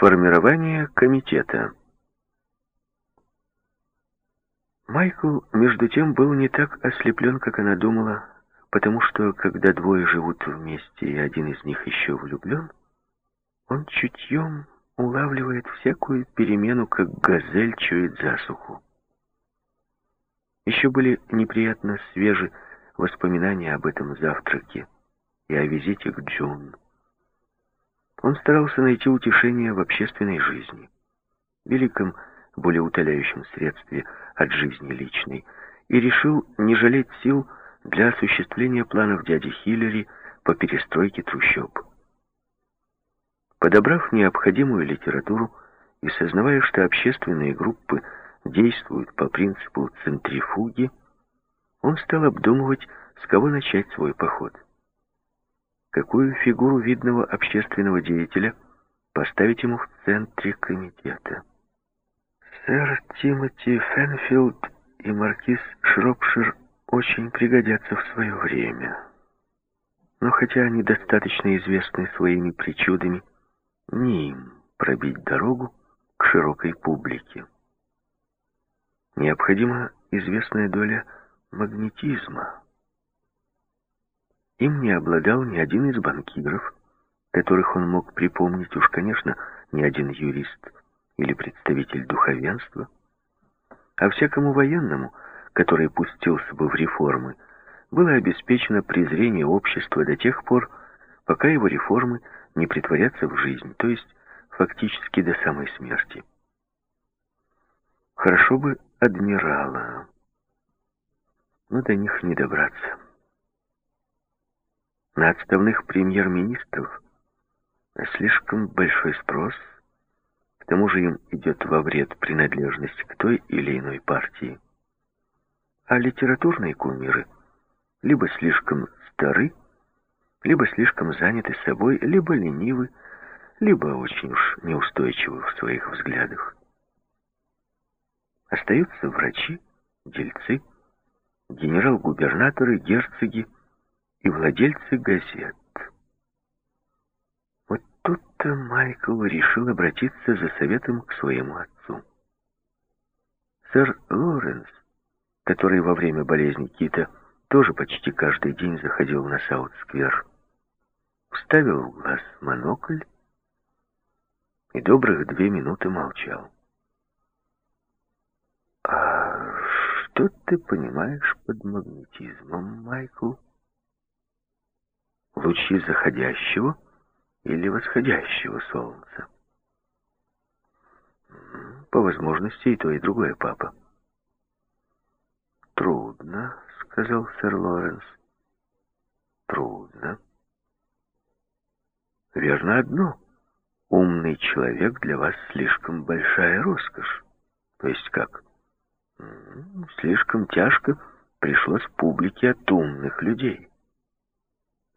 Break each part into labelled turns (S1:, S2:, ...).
S1: Формирование комитета. Майкл, между тем, был не так ослеплен, как она думала, потому что, когда двое живут вместе, и один из них еще влюблен, он чутьем улавливает всякую перемену, как газель чует засуху. Еще были неприятно свежи воспоминания об этом завтраке и о визите к Джун. Он старался найти утешение в общественной жизни, великом, более утоляющем средстве от жизни личной, и решил не жалеть сил для осуществления планов дяди Хиллери по перестройке трущоб. Подобрав необходимую литературу и сознавая, что общественные группы действуют по принципу центрифуги, он стал обдумывать, с кого начать свой поход. Какую фигуру видного общественного деятеля поставить ему в центре комитета? Сэр Тимоти Фенфилд и маркиз Шропшир очень пригодятся в свое время. Но хотя они достаточно известны своими причудами, не им пробить дорогу к широкой публике. Необходима известная доля магнетизма. Им не обладал ни один из банкиров, которых он мог припомнить, уж, конечно, ни один юрист или представитель духовенства, а всякому военному, который пустился бы в реформы, было обеспечено презрение общества до тех пор, пока его реформы не притворятся в жизнь, то есть фактически до самой смерти. Хорошо бы адмирала, но до них не добраться. На отставных премьер-министров слишком большой спрос, к тому же им идет во вред принадлежность к той или иной партии. А литературные кумиры либо слишком стары, либо слишком заняты собой, либо ленивы, либо очень уж неустойчивы в своих взглядах. Остаются врачи, дельцы, генерал-губернаторы, герцоги и владельцы газет. Вот тут-то Майкл решил обратиться за советом к своему отцу. Сэр Лоренс, который во время болезни Кита тоже почти каждый день заходил на Саут-сквер, вставил в глаз монокль и добрых две минуты молчал. «А что ты понимаешь под магнетизмом, Майкл? Лучи заходящего или восходящего солнца?» «По возможности и то, и другое, папа». «Трудно», — сказал сэр Лоренс. «Трудно». «Верно одно» умный человек для вас слишком большая роскошь. То есть как? Слишком тяжко пришлось публике от умных людей.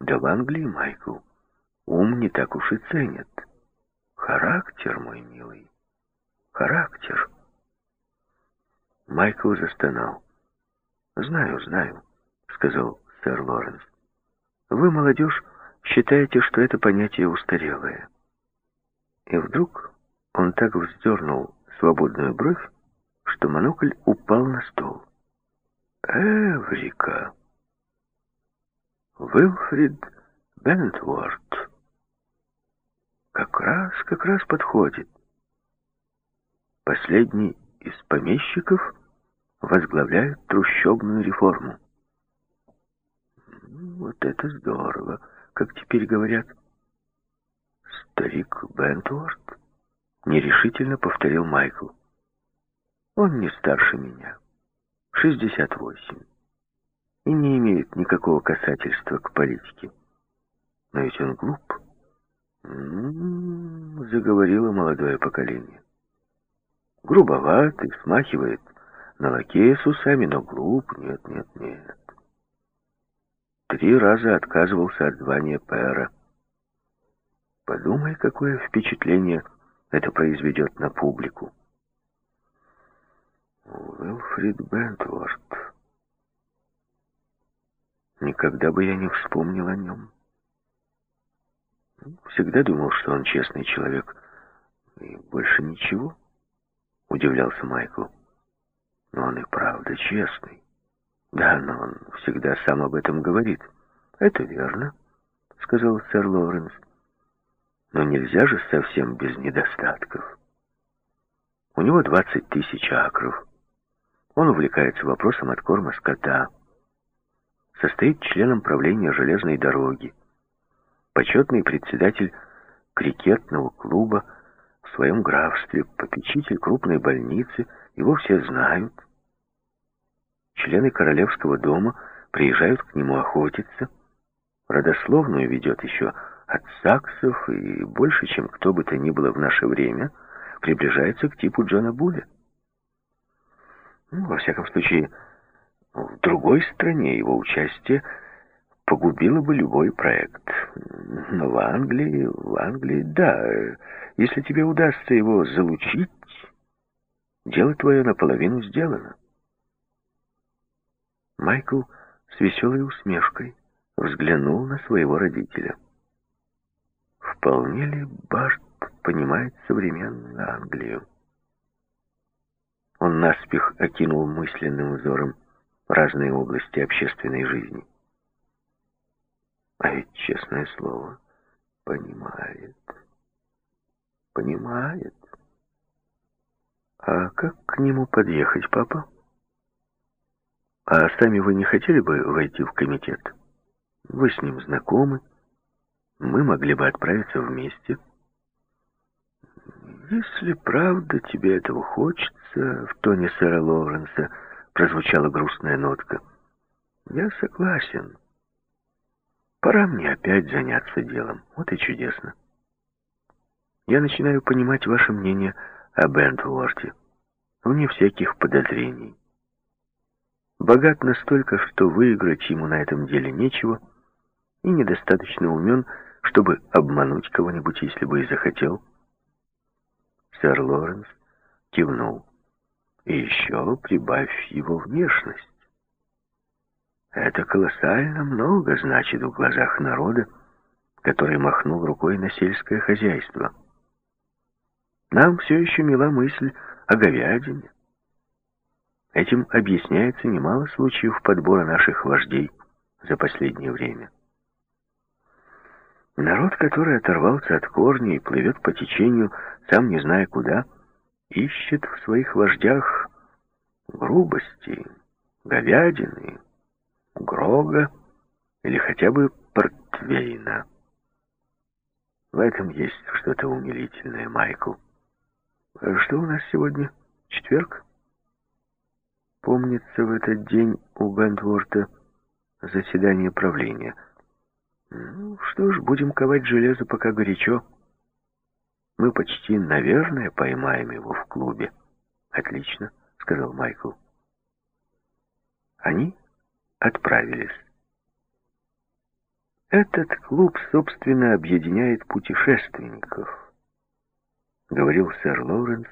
S1: Да в Англии, Майкл, ум не так уж и ценят. Характер, мой милый, характер. Майкл застонал. «Знаю, знаю», — сказал сэр Лоренс. «Вы, молодежь, считаете, что это понятие устарелое. И вдруг он так вздернул свободную бровь, что монокль упал на стол. «Эврика! Уилфрид Бентворд! Как раз, как раз подходит. Последний из помещиков возглавляет трущобную реформу. Вот это здорово, как теперь говорят. «Старик Бентворд?» — нерешительно повторил Майкл. «Он не старше меня. 68. И не имеет никакого касательства к политике. Но ведь он глуп». М -м -м, заговорило молодое поколение. Грубоват и смахивает на лакея с усами, но глуп, нет, нет, нет. Три раза отказывался от звания пэра. Подумай, какое впечатление это произведет на публику. Уилфрид Бентворд. Никогда бы я не вспомнил о нем. Всегда думал, что он честный человек. И больше ничего? Удивлялся Майкл. Но он и правда честный. Да, но он всегда сам об этом говорит. Это верно, сказал сэр Лоуренс. Но нельзя же совсем без недостатков. У него 20 тысяч акров. Он увлекается вопросом откорма скота. Состоит членом правления железной дороги. Почетный председатель крикетного клуба в своем графстве, попечитель крупной больницы, его все знают. Члены королевского дома приезжают к нему охотиться. Родословную ведет еще от саксов, и больше, чем кто бы то ни было в наше время, приближается к типу Джона Буля. Ну, во всяком случае, в другой стране его участие погубило бы любой проект. Но в Англии, в Англии, да, если тебе удастся его залучить, дело твое наполовину сделано. Майкл с веселой усмешкой взглянул на своего родителя. Вполне ли Барт понимает современную Англию? Он наспех окинул мысленным взором разные области общественной жизни. А ведь, честное слово, понимает. Понимает. А как к нему подъехать, папа? А сами вы не хотели бы войти в комитет? Вы с ним знакомы. Мы могли бы отправиться вместе. Если правда тебе этого хочется, в тоне сэра Лоуренса прозвучала грустная нотка. Я согласен. Пора мне опять заняться делом. Вот и чудесно. Я начинаю понимать ваше мнение о Бентворте. Вне всяких подозрений. Богат настолько, что выиграть ему на этом деле нечего, и недостаточно умен, чтобы обмануть кого-нибудь, если бы и захотел. Сэр Лоренс кивнул. И еще прибавь его внешность. Это колоссально много значит в глазах народа, который махнул рукой на сельское хозяйство. Нам все еще мила мысль о говядине. Этим объясняется немало случаев подбора наших вождей за последнее время. Народ, который оторвался от корня и плывет по течению, сам не зная куда, ищет в своих вождях грубости, говядины, грога или хотя бы портвейна. В этом есть что-то умилительное, Майкл. А что у нас сегодня? Четверг? Помнится, в этот день у Бентворта заседание правления. Ну, что ж, будем ковать железо, пока горячо. Мы почти, наверное, поймаем его в клубе. Отлично, сказал Майкл. Они отправились. Этот клуб, собственно, объединяет путешественников, говорил сэр Лоуренс,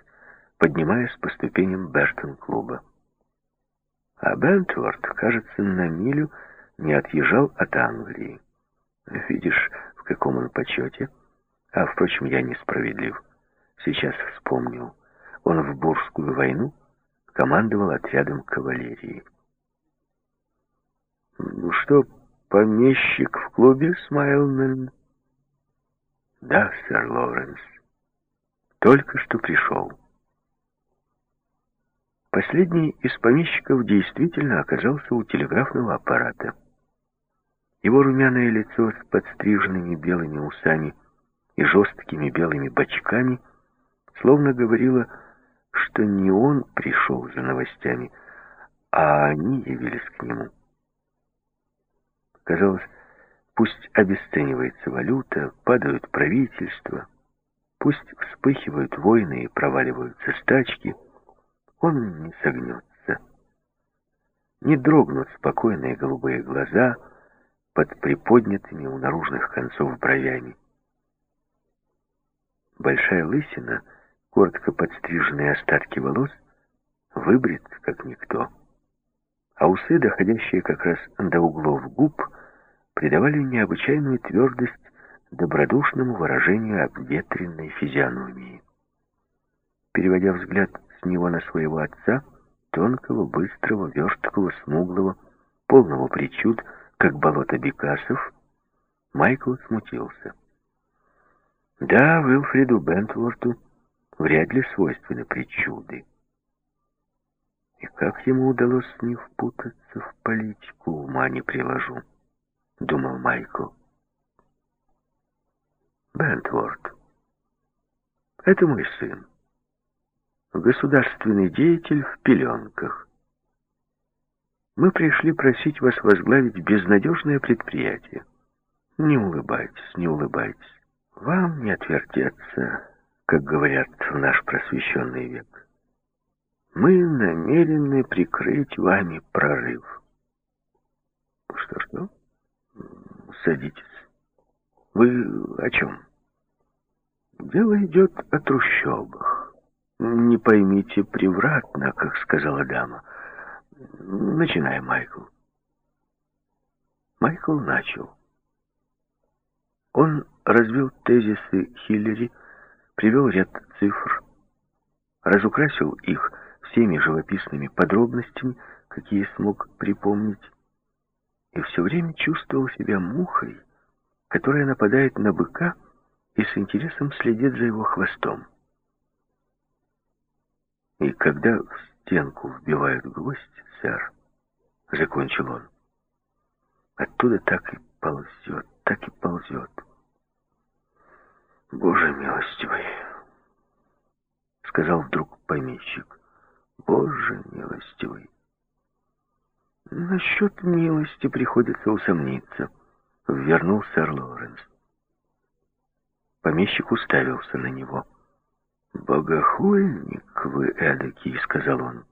S1: поднимаясь по ступеням Бертон-клуба. А Бентворд, кажется, на милю не отъезжал от Англии. Видишь, в каком он почете? А, впрочем, я несправедлив. Сейчас вспомнил. Он в Бурскую войну командовал отрядом кавалерии. «Ну что, помещик в клубе, Смайлмен?» «Да, сэр Лоренс. Только что пришел». Последний из помещиков действительно оказался у телеграфного аппарата. Его румяное лицо с подстриженными белыми усами и жесткими белыми бочками словно говорило, что не он пришел за новостями, а они явились к нему. Казалось, пусть обесценивается валюта, падают правительства, пусть вспыхивают войны и проваливаются стачки — он не согнется. Не дрогнут спокойные голубые глаза под приподнятыми у наружных концов бровями. Большая лысина, коротко подстриженные остатки волос, выбрит, как никто. А усы, доходящие как раз до углов губ, придавали необычайную твердость добродушному выражению обветренной физиономии. переводя взгляд с него на своего отца, тонкого, быстрого, верткого, смуглого, полного причуд, как болото Бекасов, Майкл смутился. Да, Уилфриду Бентворту вряд ли свойственны причуды. И как ему удалось не впутаться в политику, ума не приложу, думал Майкл. Бентворд. Это мой сын. Государственный деятель в пеленках. Мы пришли просить вас возглавить безнадежное предприятие. Не улыбайтесь, не улыбайтесь. Вам не отвертеться, как говорят в наш просвещенный век. Мы намерены прикрыть вами прорыв. Что-что? Садитесь. Вы о чем? Дело идет о трущобах. Не поймите превратно, как сказала дама. Начинай, Майкл. Майкл начал. Он развил тезисы Хиллери, привел ряд цифр, разукрасил их всеми живописными подробностями, какие смог припомнить, и все время чувствовал себя мухой, которая нападает на быка и с интересом следит за его хвостом. И когда в стенку вбивают гвоздь, сэр, закончил он, оттуда так и ползет, так и ползет. Боже милостивый, сказал вдруг помещик. Боже милостивый. Насчет милости приходится усомниться, вернул сэр Лоренс. Помещик уставился на него. «Богохульник вы эдакий», — сказал он.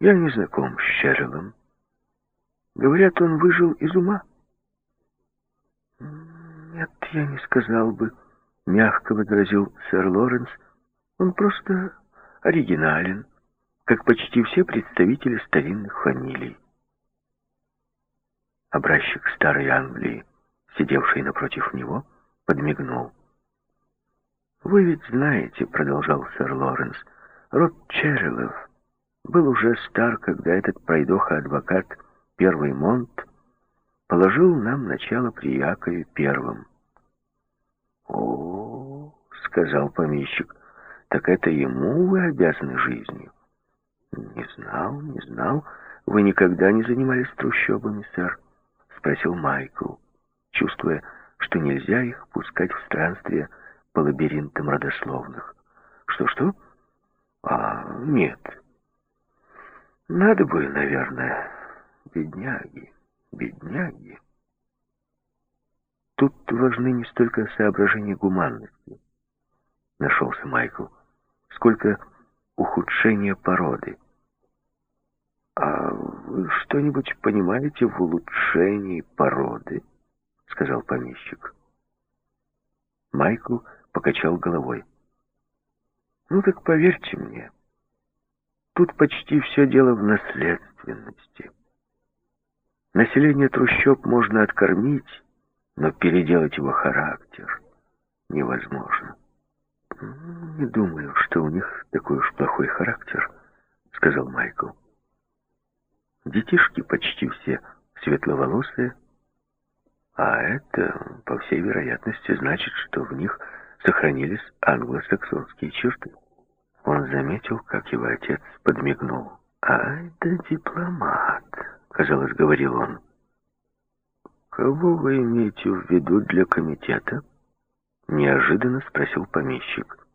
S1: «Я не знаком с Шерлом. Говорят, он выжил из ума». «Нет, я не сказал бы», — мягко возразил сэр Лоренс. «Он просто оригинален, как почти все представители старинных фамилий». Образчик старой Англии, сидевший напротив него, подмигнул. «Вы ведь знаете», — продолжал сэр Лоренс, — «род Черрилов был уже стар, когда этот пройдоха-адвокат, первый Монт, положил нам начало при Якове Первом. «О, — сказал помещик, — так это ему вы обязаны жизнью?» «Не знал, не знал. Вы никогда не занимались трущобами, сэр?» — спросил Майкл, чувствуя, что нельзя их пускать в странствие по лабиринтам родословных. «Что-что? А, нет. Надо бы, наверное, бедняги» бедняги. Тут важны не столько соображения гуманности, нашелся Майкл, сколько ухудшение породы. «А вы что-нибудь понимаете в улучшении породы?» — сказал помещик. Майкл покачал головой. «Ну так поверьте мне, тут почти все дело в наследственности». Население трущоб можно откормить, но переделать его характер невозможно. «Не думаю, что у них такой уж плохой характер», — сказал Майкл. «Детишки почти все светловолосые, а это, по всей вероятности, значит, что в них сохранились англосаксонские черты». Он заметил, как его отец подмигнул. «А это дипломат», казалось, говорил он. «Кого вы имеете в виду для комитета?» Неожиданно спросил помещик.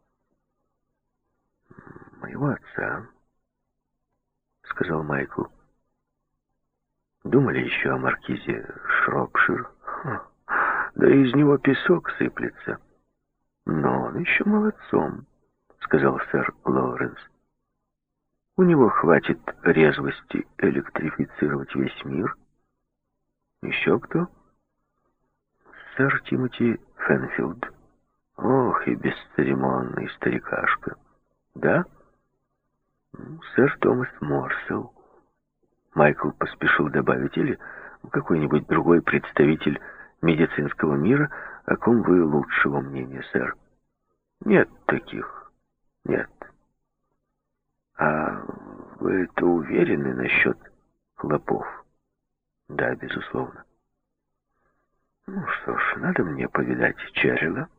S1: «Моего отца», — сказал Майкл. «Думали еще о маркизе Шропшир. Да из него песок сыплется. Но он еще молодцом», — сказал сэр Лоуренс. У него хватит резвости электрифицировать весь мир. Еще кто? Сэр Тимоти Фенфилд. Ох, и бесцеремонный старикашка. Да? Сэр Томас Морсел. Майкл поспешил добавить, или какой-нибудь другой представитель медицинского мира, о ком вы лучшего мнения, сэр. Нет таких. Нет. А вы это уверены насчет хлопов? Да, безусловно. Ну что ж, надо мне повидать Черрила.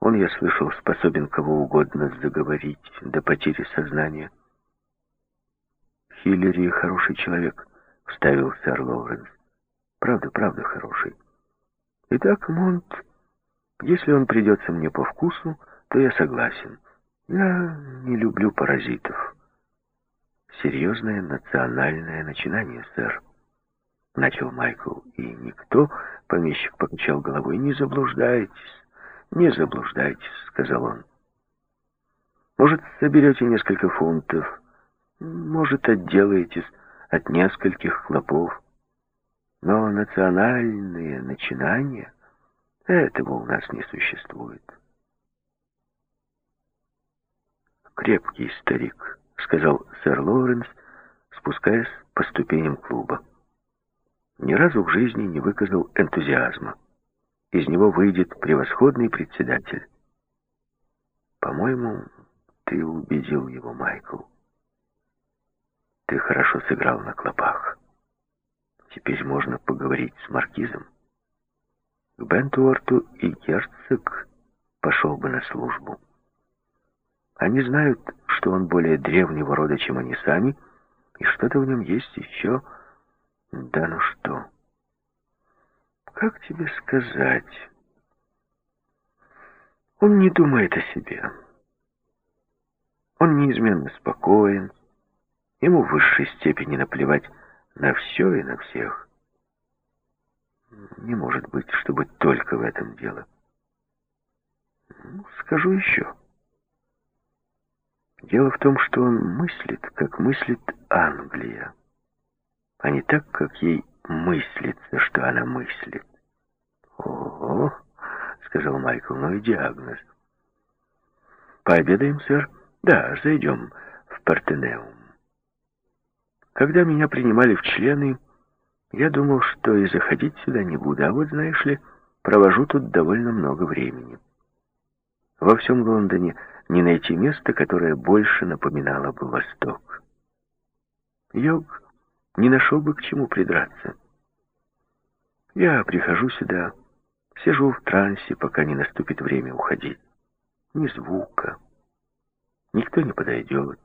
S1: Он, я слышал, способен кого угодно заговорить до потери сознания. Хиллери хороший человек, вставил сэр Лоуренс. Правда, правда хороший. Итак, Монт, если он придется мне по вкусу, то я согласен. Я не люблю паразитов. Серьезное национальное начинание, сэр. Начал Майкл, и никто, помещик покачал головой, не заблуждайтесь, не заблуждайтесь, сказал он. Может, соберете несколько фунтов, может, отделаетесь от нескольких хлопов. Но национальные начинания, этого у нас не существует. «Крепкий старик», — сказал сэр Лоуренс, спускаясь по ступеням клуба. Ни разу в жизни не выказал энтузиазма. Из него выйдет превосходный председатель. По-моему, ты убедил его, Майкл. Ты хорошо сыграл на клопах. Теперь можно поговорить с маркизом. К Бентуорту и герцог пошел бы на службу. Они знают, что он более древнего рода, чем они сами, и что-то в нем есть еще. Да ну что? Как тебе сказать? Он не думает о себе. Он неизменно спокоен. Ему в высшей степени наплевать на все и на всех. Не может быть, чтобы только в этом дело. Скажу еще. Дело в том, что он мыслит, как мыслит Англия, а не так, как ей мыслится, что она мыслит. «Ого!» — сказал Майкл, — «ну и диагноз». «Пообедаем, сэр?» «Да, зайдем в Партенеум». Когда меня принимали в члены, я думал, что и заходить сюда не буду, а вот, знаешь ли, провожу тут довольно много времени. Во всем Лондоне не найти места, которое больше напоминало бы Восток. Йог не нашел бы к чему придраться. Я прихожу сюда, сижу в трансе, пока не наступит время уходить. Ни звука, никто не подойдет.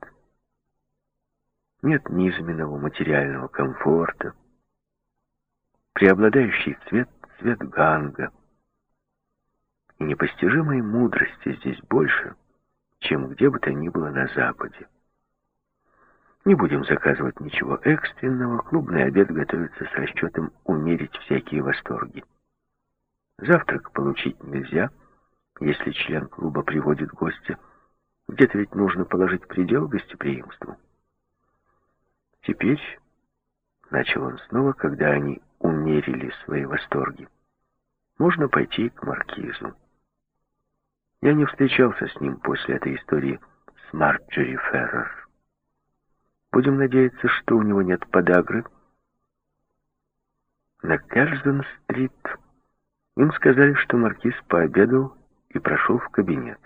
S1: Нет низменного материального комфорта. Преобладающий цвет — цвет ганга. И непостижимой мудрости здесь больше — чем где бы то ни было на Западе. Не будем заказывать ничего экстренного, клубный обед готовится с расчетом умерить всякие восторги. Завтрак получить нельзя, если член клуба приводит гостя. Где-то ведь нужно положить предел гостеприимству. Теперь, начал он снова, когда они умерили свои восторги, можно пойти к маркизу. Я не встречался с ним после этой истории с Марджери Феррер. Будем надеяться, что у него нет подагры. На Керзен-стрит им сказали, что маркиз пообедал и прошел в кабинет.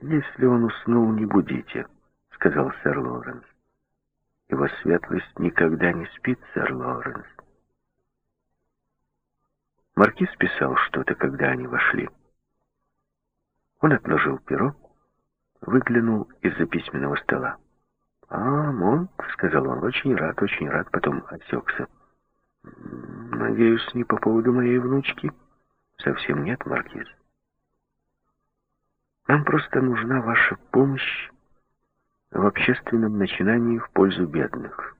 S1: «Если он уснул, не будите», — сказал сэр Лоренс. «Его светлость никогда не спит, сэр Лоренс». Маркиз писал что-то, когда они вошли. Он отложил перо, выглянул из-за письменного стола. «А, Монт», — сказал он, — «очень рад, очень рад», потом отсекся. «Надеюсь, не по поводу моей внучки?» «Совсем нет, Маркиз. Нам просто нужна ваша помощь в общественном начинании в пользу бедных.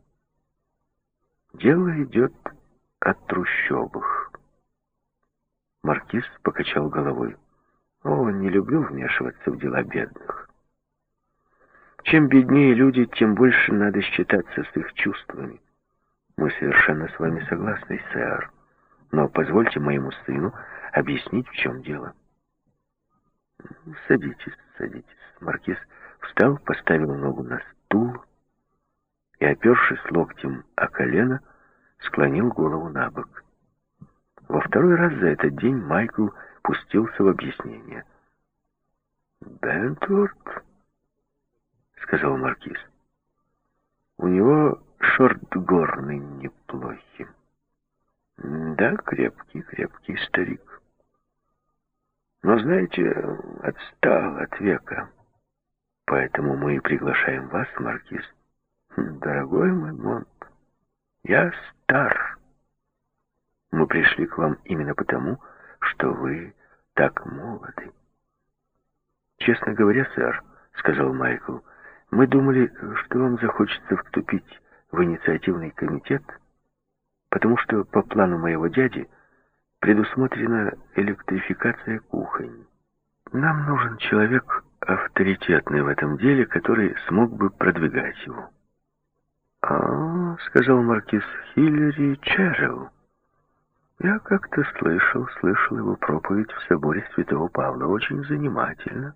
S1: Дело идет о трущобах». Маркиз покачал головой. О, не люблю вмешиваться в дела бедных. Чем беднее люди, тем больше надо считаться с их чувствами. Мы совершенно с вами согласны, сэр. Но позвольте моему сыну объяснить, в чем дело. Садитесь, садитесь. Маркиз встал, поставил ногу на стул и, опершись локтем о колено, склонил голову на бок. Во второй раз за этот день Майкл пустился в объяснение. Бентворд, сказал маркиз. У него шорт горный неплохий. Да, крепкий, крепкий старик. Но, знаете, отстал от века. Поэтому мы и приглашаем вас, маркиз. Дорогой мой Монт, я стар. Мы пришли к вам именно потому, что вы так молоды. Честно говоря, сэр, сказал Майкл, мы думали, что вам захочется вступить в инициативный комитет, потому что по плану моего дяди предусмотрена электрификация кухонь. Нам нужен человек авторитетный в этом деле, который смог бы продвигать его. «А, — сказал маркиз Хиллери Черрилл, — я как-то слышал, слышал его проповедь в соборе Святого Павла. Очень занимательно.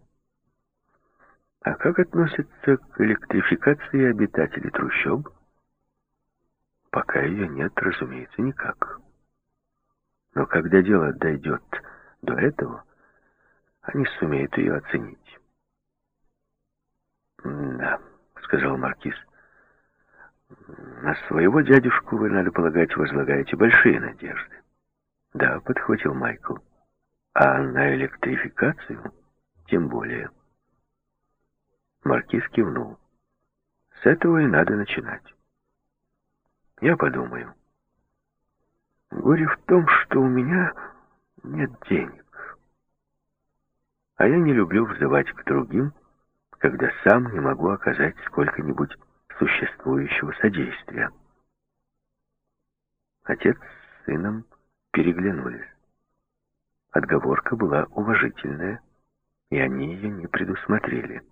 S1: А как относится к электрификации обитателей трущоб? Пока ее нет, разумеется, никак. Но когда дело дойдет до этого, они сумеют ее оценить. «Да», — сказал Маркиз, — «на своего дядюшку вы, надо полагать, возлагаете большие надежды». «Да», — подхватил Майкл, — «а на электрификацию тем более». Маркиз кивнул. «С этого и надо начинать». «Я подумаю». «Горе в том, что у меня нет денег. А я не люблю взывать к другим, когда сам не могу оказать сколько-нибудь существующего содействия. Отец с сыном переглянулись. Отговорка была уважительная, и они ее не предусмотрели.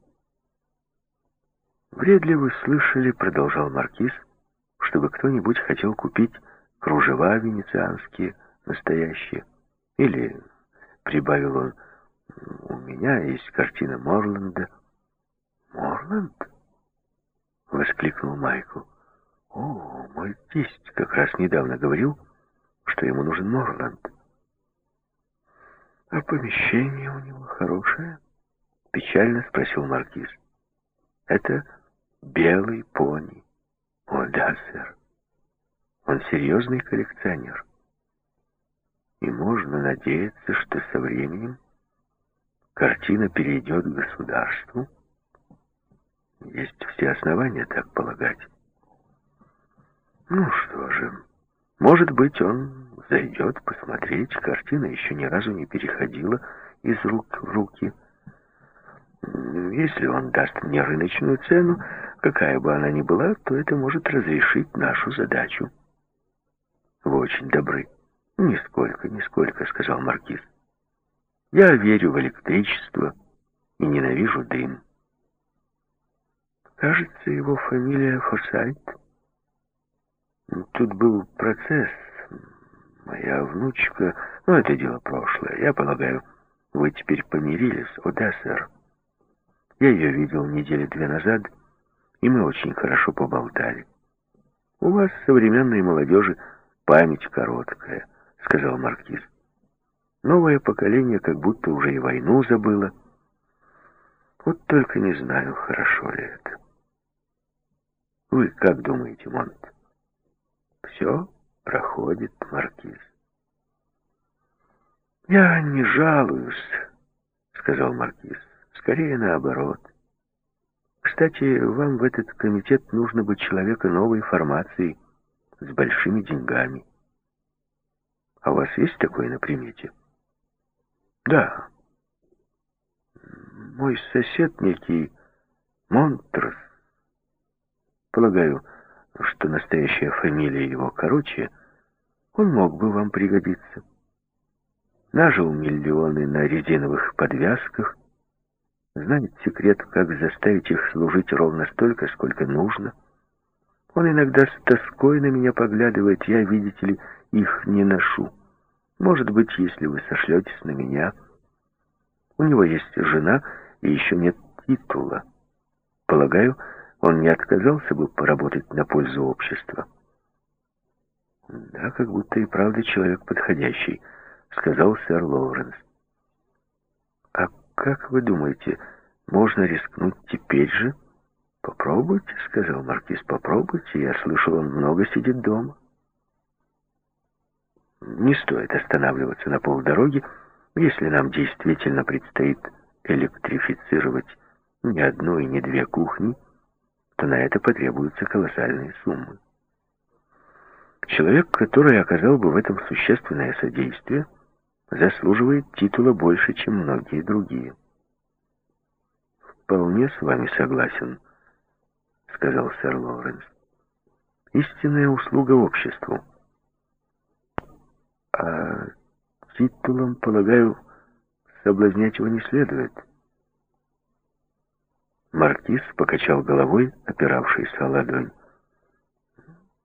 S1: «Вряд ли вы слышали, — продолжал Маркиз, — чтобы кто-нибудь хотел купить кружева венецианские, настоящие, или, — прибавил он, — у меня есть картина Морланда, «Морланд?» — воскликнул Майкл. «О, мой тесть как раз недавно говорил, что ему нужен Морланд». «А помещение у него хорошее?» — печально спросил Маркиз. «Это белый пони». «О, да, сэр. Он серьезный коллекционер. И можно надеяться, что со временем картина перейдет к государству» Есть все основания так полагать. Ну что же, может быть, он зайдет посмотреть. Картина еще ни разу не переходила из рук в руки. Если он даст мне рыночную цену, какая бы она ни была, то это может разрешить нашу задачу. Вы очень добры. Нисколько, нисколько, сказал Маркиз. Я верю в электричество и ненавижу дым. Кажется, его фамилия Форсайт. Тут был процесс. Моя внучка... Ну, это дело прошлое. Я полагаю, вы теперь помирились. О, да, сэр. Я ее видел недели две назад, и мы очень хорошо поболтали. У вас, современной молодежи, память короткая, сказал Маркиз. Новое поколение как будто уже и войну забыло. Вот только не знаю, хорошо ли это. Вы как думаете, Монт? Все проходит, Маркиз. Я не жалуюсь, сказал Маркиз. Скорее наоборот. Кстати, вам в этот комитет нужно быть человека новой формации, с большими деньгами. А у вас есть такое на примете? Да. Мой сосед некий Монтрос Полагаю, что настоящая фамилия его короче, он мог бы вам пригодиться. Нажил миллионы на резиновых подвязках, знает секрет, как заставить их служить ровно столько, сколько нужно. Он иногда с тоской на меня поглядывает, я, видите ли, их не ношу. Может быть, если вы сошлетесь на меня. У него есть жена, и еще нет титула. Полагаю, он не отказался бы поработать на пользу общества. «Да, как будто и правда человек подходящий», — сказал сэр Лоуренс. «А как вы думаете, можно рискнуть теперь же?» «Попробуйте», — сказал Маркиз, — «попробуйте. Я слышал, он много сидит дома». Не стоит останавливаться на полдороги, если нам действительно предстоит электрифицировать не одну и не две кухни, то на это потребуются колоссальные суммы. Человек, который оказал бы в этом существенное содействие, заслуживает титула больше, чем многие другие. «Вполне с вами согласен», — сказал сэр Лоуренс. «Истинная услуга обществу». «А титулом, полагаю, соблазнять его не следует». Маркиз покачал головой, опиравшийся о ладонь.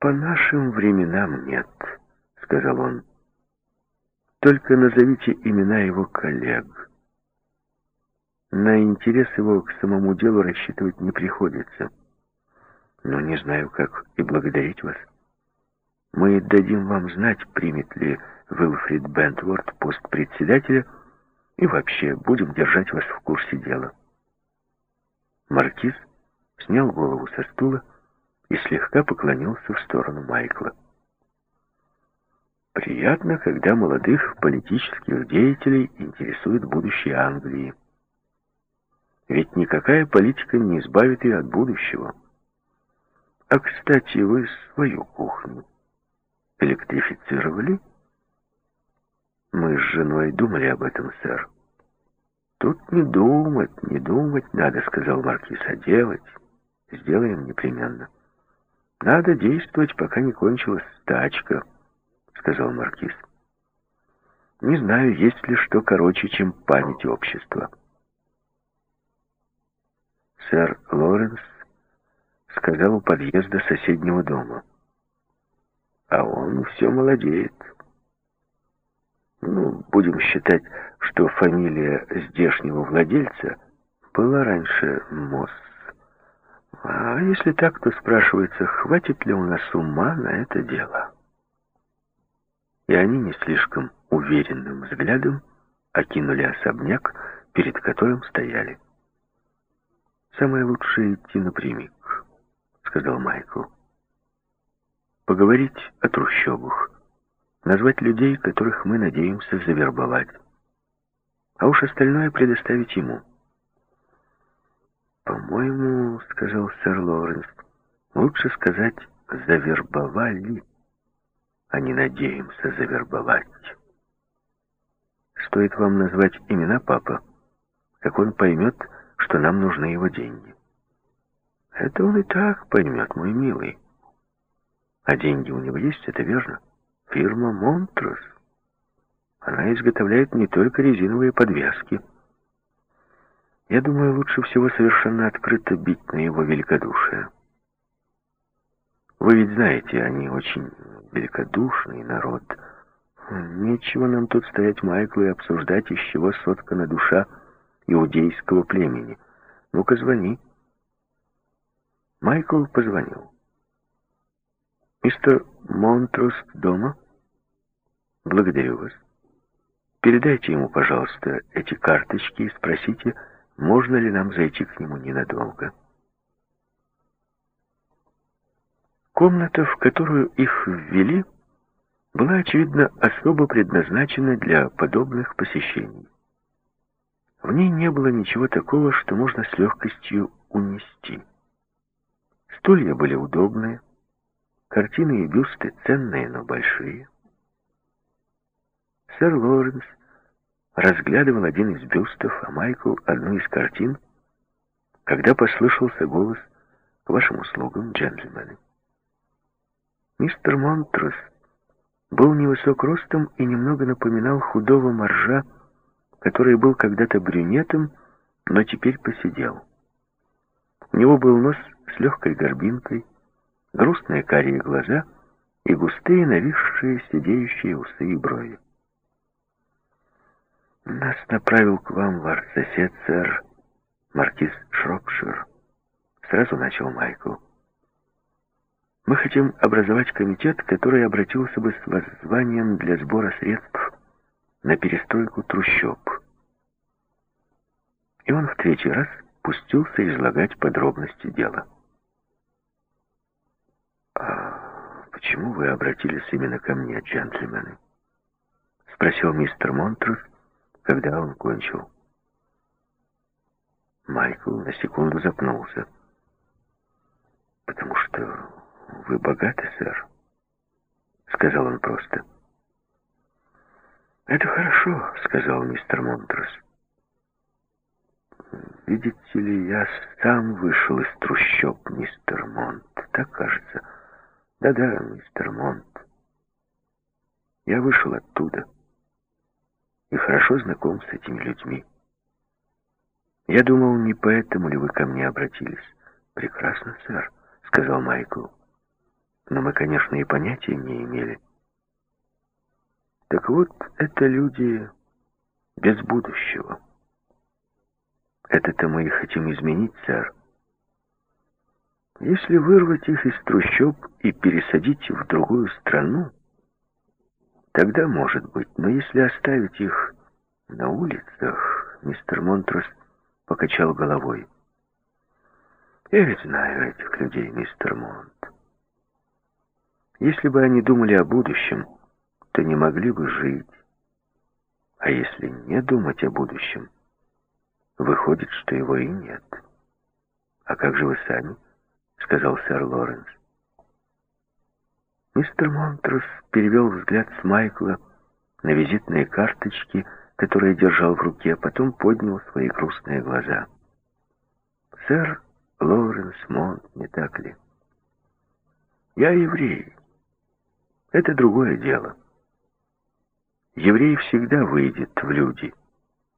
S1: «По нашим временам нет», — сказал он. «Только назовите имена его коллег. На интерес его к самому делу рассчитывать не приходится. Но не знаю, как и благодарить вас. Мы дадим вам знать, примет ли Уилфрид Бентворд пост председателя, и вообще будем держать вас в курсе дела». Маркиз снял голову со стула и слегка поклонился в сторону Майкла. Приятно, когда молодых политических деятелей интересует будущее Англии. Ведь никакая политика не избавит ее от будущего. А, кстати, вы свою кухню электрифицировали? Мы с женой думали об этом, сэр. Тут не думать, не думать надо, сказал маркиз, а делать. Сделаем непременно. «Надо действовать, пока не кончилась стачка», — сказал Маркиз. «Не знаю, есть ли что короче, чем память общества». Сэр Лоренс сказал у подъезда соседнего дома. «А он все молодеет». Ну, будем считать, что фамилия здешнего владельца была раньше Мосс. А если так, то спрашивается, хватит ли у нас ума на это дело? И они не слишком уверенным взглядом окинули особняк, перед которым стояли. «Самое лучшее идти напрямик», — сказал Майкл. «Поговорить о трущобах, назвать людей, которых мы надеемся завербовать, а уж остальное предоставить ему». «По-моему, — сказал сэр Лоренс, — лучше сказать «завербовали», а не «надеемся завербовать». Стоит вам назвать имена папа, как он поймет, что нам нужны его деньги. Это он и так поймет, мой милый. А деньги у него есть, это верно. Фирма «Монтрос». Она изготовляет не только резиновые подвески, я думаю, лучше всего совершенно открыто бить на его великодушие. Вы ведь знаете, они очень великодушный народ. Нечего нам тут стоять Майклу и обсуждать, из чего соткана душа иудейского племени. Ну-ка, звони. Майкл позвонил. «Мистер Монтрус дома?» «Благодарю вас. Передайте ему, пожалуйста, эти карточки и спросите, можно ли нам зайти к нему ненадолго. Комната, в которую их ввели, была, очевидно, особо предназначена для подобных посещений. В ней не было ничего такого, что можно с легкостью унести. Стулья были удобные, картины и бюсты ценные, но большие. Сэр Лоренс разглядывал один из бюстов, а Майкл — одну из картин, когда послышался голос «К вашим услугам, джентльмены». Мистер Монтрос был невысок ростом и немного напоминал худого моржа, который был когда-то брюнетом, но теперь посидел. У него был нос с легкой горбинкой, грустные карие глаза и густые нависшие сидеющие усы и брови. Нас направил к вам ваш сосед, сэр, маркиз Шропшир. Сразу начал Майкл. Мы хотим образовать комитет, который обратился бы с воззванием для сбора средств на перестройку трущоб. И он в третий раз пустился излагать подробности дела. «А почему вы обратились именно ко мне, джентльмены?» — спросил мистер Монтрус, когда он кончил. Майкл на секунду запнулся. «Потому что вы богаты, сэр», — сказал он просто. «Это хорошо», — сказал мистер Монтрус. «Видите ли, я сам вышел из трущоб, мистер Монт, так кажется?» Да-да, мистер Монт. Я вышел оттуда и хорошо знаком с этими людьми. Я думал, не поэтому ли вы ко мне обратились. Прекрасно, сэр, сказал Майкл. Но мы, конечно, и понятия не имели. Так вот, это люди без будущего. Это-то мы и хотим изменить, сэр. Если вырвать их из трущоб и пересадить в другую страну, тогда может быть. Но если оставить их на улицах, мистер Монтрос покачал головой. Я ведь знаю этих людей, мистер Монт. Если бы они думали о будущем, то не могли бы жить. А если не думать о будущем, выходит, что его и нет. А как же вы сами? — сказал сэр Лоренс. Мистер Монтрус перевел взгляд с Майкла на визитные карточки, которые держал в руке, а потом поднял свои грустные глаза. «Сэр Лоуренс Монт, не так ли? Я еврей. Это другое дело. Еврей всегда выйдет в люди,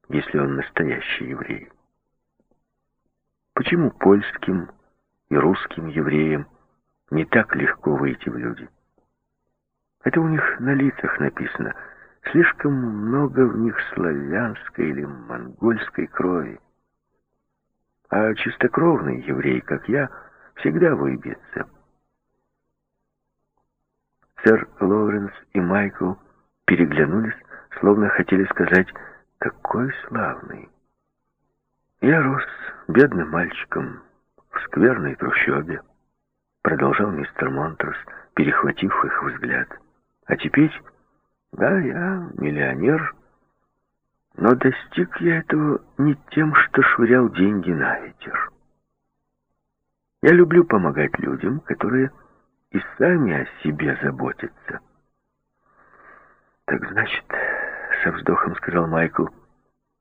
S1: если он настоящий еврей. Почему польским и русским евреям не так легко выйти в люди. Это у них на лицах написано. Слишком много в них славянской или монгольской крови. А чистокровный еврей, как я, всегда выбьется. Сэр Лоуренс и Майкл переглянулись, словно хотели сказать «Какой славный!» Я рос бедным мальчиком, в скверной трущобе, продолжал мистер Монтрос, перехватив их взгляд. А теперь, да, я миллионер, но достиг я этого не тем, что швырял деньги на ветер. Я люблю помогать людям, которые и сами о себе заботятся. Так значит, со вздохом сказал Майкл,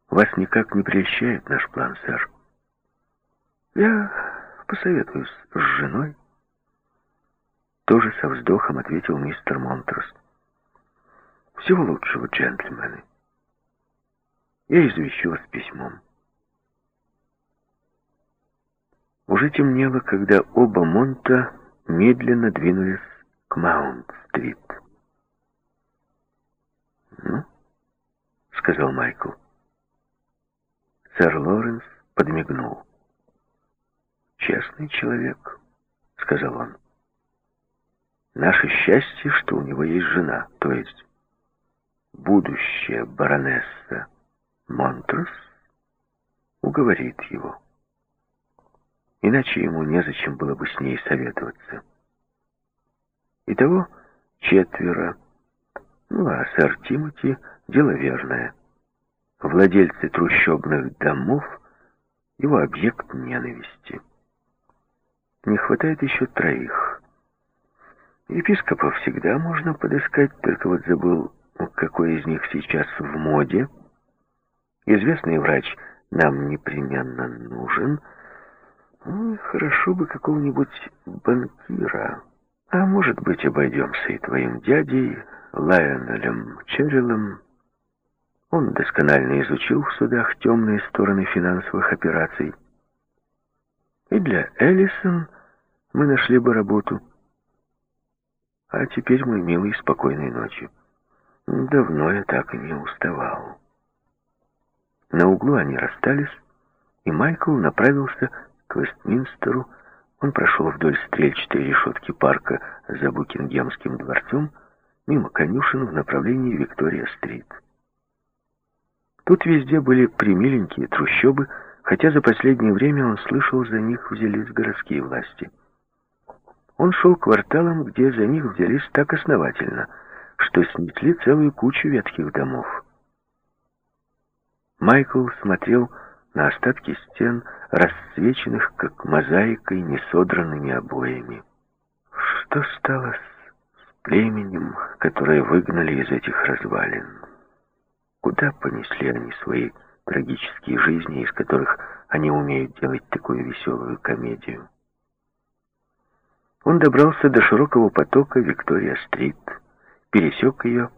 S1: вас никак не прельщает наш план, сэр. Я Посоветуюсь с женой. Тоже со вздохом ответил мистер Монтрос. Всего лучшего, джентльмены. Я извещу вас письмом. Уже темнело, когда оба Монта медленно двинулись к Маунт-стрит. «Ну?» — сказал Майкл. Сэр Лоренс подмигнул. «Честный человек», — сказал он. «Наше счастье, что у него есть жена, то есть будущая баронесса Монтрос уговорит его. Иначе ему незачем было бы с ней советоваться. Итого четверо. Ну, а сэр Тимоти — дело верное. Владельцы трущобных домов — его объект ненависти. Не хватает еще троих. Епископа всегда можно подыскать, только вот забыл, какой из них сейчас в моде. Известный врач нам непременно нужен. Ну, хорошо бы какого-нибудь банкира. А может быть, обойдемся и твоим дядей, Лайонелем Черриллом. Он досконально изучил в судах темные стороны финансовых операций. И для Эллисон мы нашли бы работу. А теперь, мой милый, спокойной ночи. Давно я так и не уставал. На углу они расстались, и Майкл направился к Вестминстеру. Он прошел вдоль стрельчатой решетки парка за Букингемским дворцом, мимо конюшен в направлении Виктория-стрит. Тут везде были примиленькие трущобы, хотя за последнее время он слышал, за них взялись городские власти. Он шел кварталом, где за них взялись так основательно, что снесли целую кучу ветхих домов. Майкл смотрел на остатки стен, расцвеченных, как мозаикой, несодранными обоями. Что стало с племенем, которое выгнали из этих развалин? Куда понесли они свои трагические жизни, из которых они умеют делать такую веселую комедию? Он добрался до широкого потока Виктория-стрит, пересек ее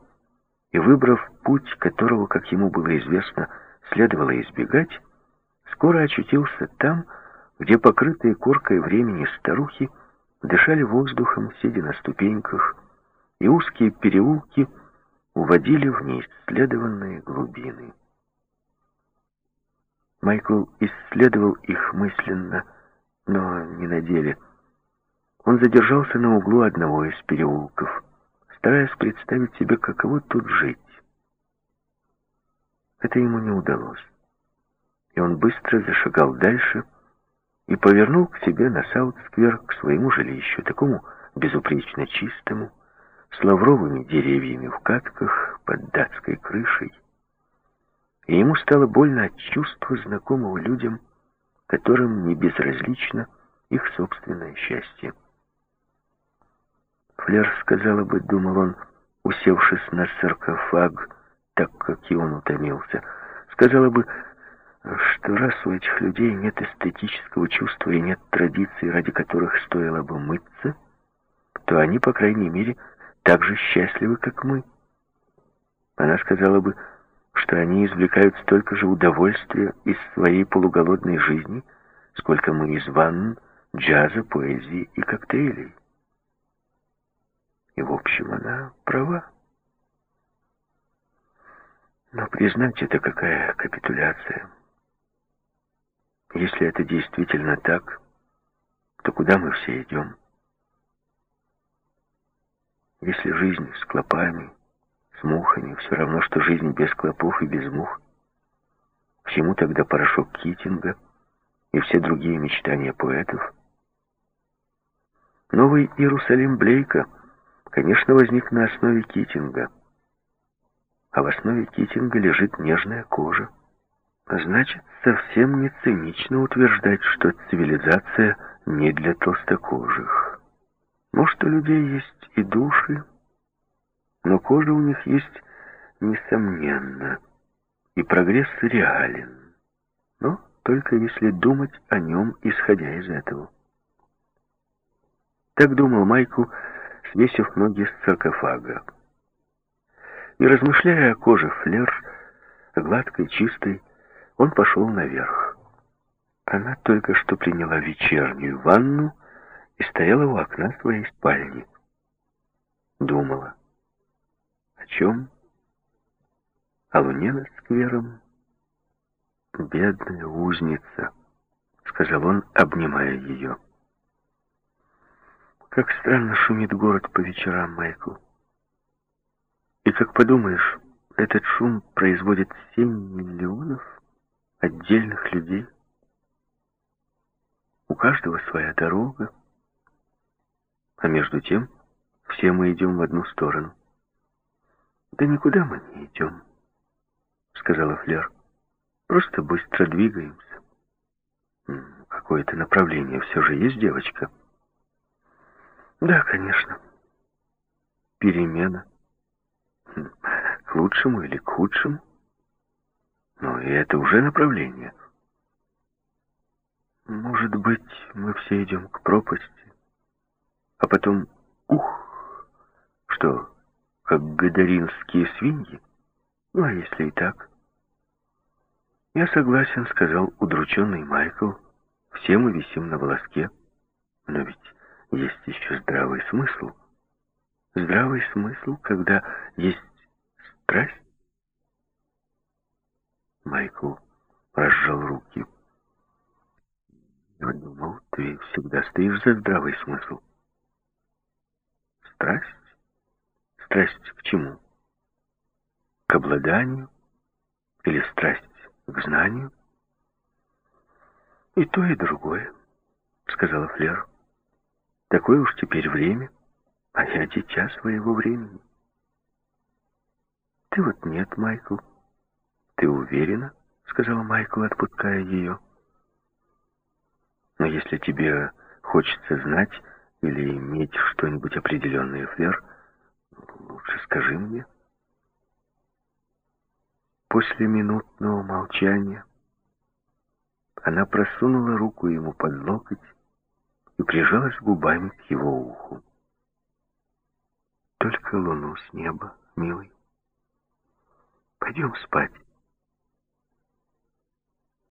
S1: и, выбрав путь, которого, как ему было известно, следовало избегать, скоро очутился там, где покрытые коркой времени старухи дышали воздухом, сидя на ступеньках, и узкие переулки уводили в неисследованные глубины. Майкл исследовал их мысленно, но не на деле. Он задержался на углу одного из переулков, стараясь представить себе, каково тут жить. Это ему не удалось. И он быстро зашагал дальше и повернул к себе на Саут-сквер, к своему жилищу, такому безупречно чистому, с лавровыми деревьями в катках под датской крышей. И ему стало больно от чувства знакомого людям, которым не безразлично их собственное счастье. Флер сказала бы, думал он, усевшись на саркофаг, так как и он утомился, сказала бы, что раз у этих людей нет эстетического чувства и нет традиций, ради которых стоило бы мыться, то они, по крайней мере, так же счастливы, как мы. Она сказала бы, что они извлекают столько же удовольствия из своей полуголодной жизни, сколько мы из ванн, джаза, поэзии и коктейлей. И, в общем, она права. Но признать это какая капитуляция. Если это действительно так, то куда мы все идем? Если жизнь с клопами, с мухами, все равно, что жизнь без клопов и без мух, всему тогда порошок Китинга и все другие мечтания поэтов? Новый Иерусалим Блейка, конечно, возник на основе Китинга – а в основе китинга лежит нежная кожа. Значит, совсем не цинично утверждать, что цивилизация не для толстокожих. Может, у людей есть и души, но кожа у них есть несомненно, и прогресс реален. Но только если думать о нем, исходя из этого. Так думал Майкл, свесив ноги с саркофага. И размышляя о коже флер, гладкой, чистой, он пошел наверх. Она только что приняла вечернюю ванну и стояла у окна своей спальни. Думала. О чем? О луне над сквером. «Бедная узница», — сказал он, обнимая ее. «Как странно шумит город по вечерам, Майкл. И как подумаешь, этот шум производит 7 миллионов отдельных людей. У каждого своя дорога. А между тем все мы идем в одну сторону. Да никуда мы не идем, сказала Флер. Просто быстро двигаемся. Какое-то направление все же есть, девочка? Да, конечно. Перемена к лучшему или к худшему. Но и это уже направление. Может быть, мы все идем к пропасти, а потом, ух, что, как гадаринские свиньи? Ну, а если и так? Я согласен, сказал удрученный Майкл. Все мы висим на волоске. Но ведь есть еще здравый смысл — здравый смысл, когда есть страсть? Майкл разжал руки. Я думал, ты всегда стоишь за здравый смысл. Страсть? Страсть к чему? К обладанию? Или страсть к знанию? «И то, и другое», — сказала Флер. «Такое уж теперь время, а я дитя своего времени». «Ты вот нет, Майкл. Ты уверена?» — сказала Майкл, отпуская ее. «Но если тебе хочется знать или иметь что-нибудь определенное, Флер, лучше скажи мне». После минутного молчания она просунула руку ему под локоть и прижалась губами к его уху. «Только луну с неба, милый. Пойдем спать».